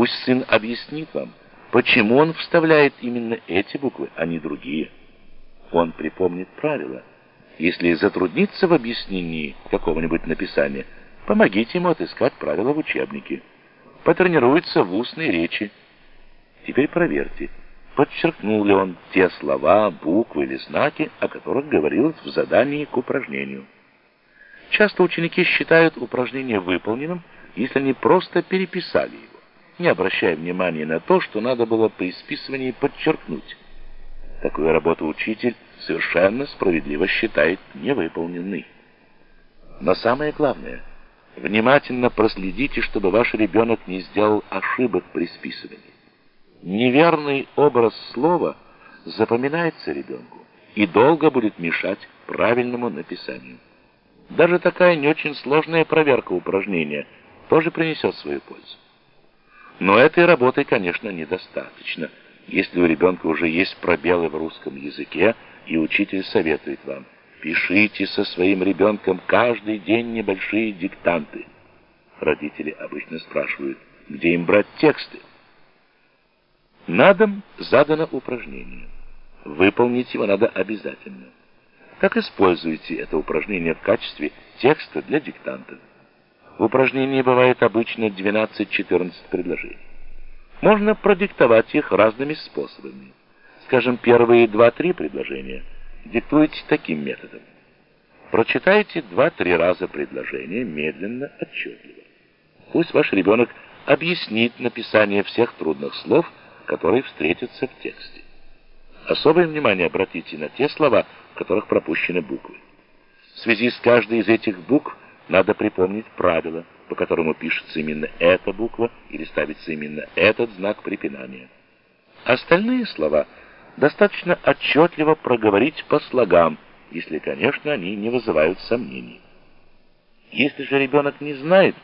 Пусть сын объяснит вам, почему он вставляет именно эти буквы, а не другие. Он припомнит правила. Если затруднится в объяснении какого-нибудь написания, помогите ему отыскать правила в учебнике. Потренируется в устной речи. Теперь проверьте, подчеркнул ли он те слова, буквы или знаки, о которых говорилось в задании к упражнению. Часто ученики считают упражнение выполненным, если они просто переписали его, не обращая внимания на то, что надо было при списывании подчеркнуть. Такую работу учитель совершенно справедливо считает невыполненной. Но самое главное, внимательно проследите, чтобы ваш ребенок не сделал ошибок при списывании. Неверный образ слова запоминается ребенку и долго будет мешать правильному написанию. Даже такая не очень сложная проверка упражнения тоже принесет свою пользу. Но этой работы, конечно, недостаточно. Если у ребенка уже есть пробелы в русском языке, и учитель советует вам, пишите со своим ребенком каждый день небольшие диктанты. Родители обычно спрашивают, где им брать тексты. На дом задано упражнение. Выполнить его надо обязательно. Как используете это упражнение в качестве текста для диктанта? В упражнении бывает обычно 12-14 предложений. Можно продиктовать их разными способами. Скажем, первые 2-3 предложения диктуйте таким методом. Прочитайте 2-3 раза предложение медленно, отчетливо. Пусть ваш ребенок объяснит написание всех трудных слов, которые встретятся в тексте. Особое внимание обратите на те слова, в которых пропущены буквы. В связи с каждой из этих букв надо припомнить правило, по которому пишется именно эта буква или ставится именно этот знак препинания. Остальные слова достаточно отчетливо проговорить по слогам, если, конечно, они не вызывают сомнений. Если же ребенок не знает,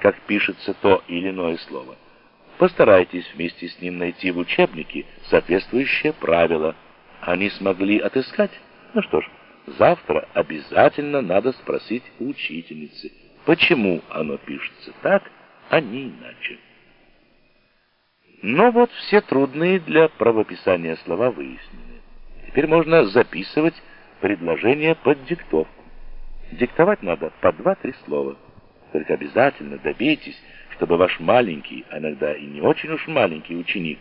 как пишется то или иное слово, Постарайтесь вместе с ним найти в учебнике соответствующее правило. Они смогли отыскать? Ну что ж, завтра обязательно надо спросить у учительницы, почему оно пишется так, а не иначе. Но вот все трудные для правописания слова выяснены. Теперь можно записывать предложение под диктовку. Диктовать надо по два-три слова. Только обязательно добейтесь, чтобы ваш маленький, а иногда и не очень уж маленький ученик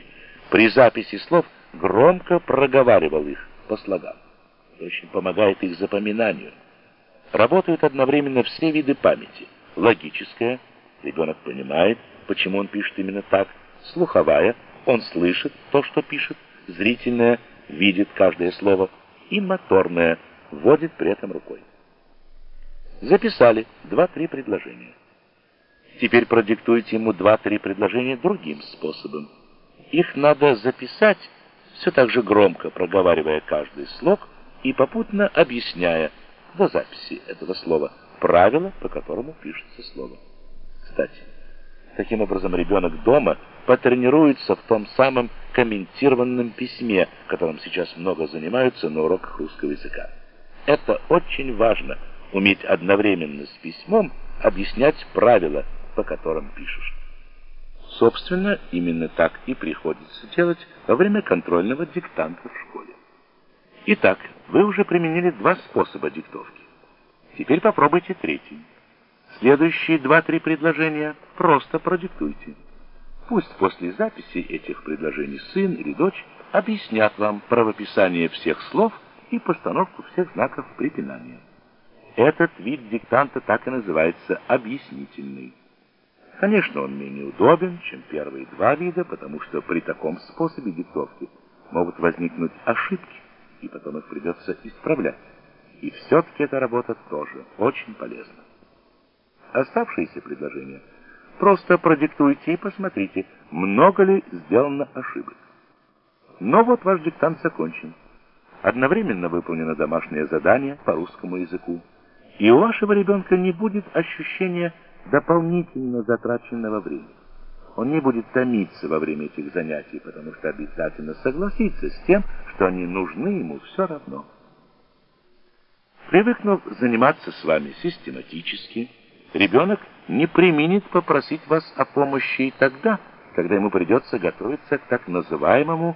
при записи слов громко проговаривал их по слогам. Очень помогает их запоминанию. Работают одновременно все виды памяти. Логическая, ребенок понимает, почему он пишет именно так, слуховая, он слышит то, что пишет, зрительная, видит каждое слово, и моторная, вводит при этом рукой. Записали два-три предложения. Теперь продиктуйте ему два-три предложения другим способом. Их надо записать, все так же громко проговаривая каждый слог и попутно объясняя до записи этого слова правила, по которому пишется слово. Кстати, таким образом ребенок дома потренируется в том самом комментированном письме, которым сейчас много занимаются на уроках русского языка. Это очень важно, уметь одновременно с письмом объяснять правила, по которым пишешь. Собственно, именно так и приходится делать во время контрольного диктанта в школе. Итак, вы уже применили два способа диктовки. Теперь попробуйте третий. Следующие два-три предложения просто продиктуйте. Пусть после записи этих предложений сын или дочь объяснят вам правописание всех слов и постановку всех знаков препинания. Этот вид диктанта так и называется объяснительный. Конечно, он менее удобен, чем первые два вида, потому что при таком способе диктовки могут возникнуть ошибки, и потом их придется исправлять. И все-таки эта работа тоже очень полезна. Оставшиеся предложения просто продиктуйте и посмотрите, много ли сделано ошибок. Но вот ваш диктант закончен. Одновременно выполнено домашнее задание по русскому языку. И у вашего ребенка не будет ощущения дополнительно затраченного времени. Он не будет томиться во время этих занятий, потому что обязательно согласится с тем, что они нужны ему все равно. Привыкнув заниматься с вами систематически, ребенок не применит попросить вас о помощи и тогда, когда ему придется готовиться к так называемому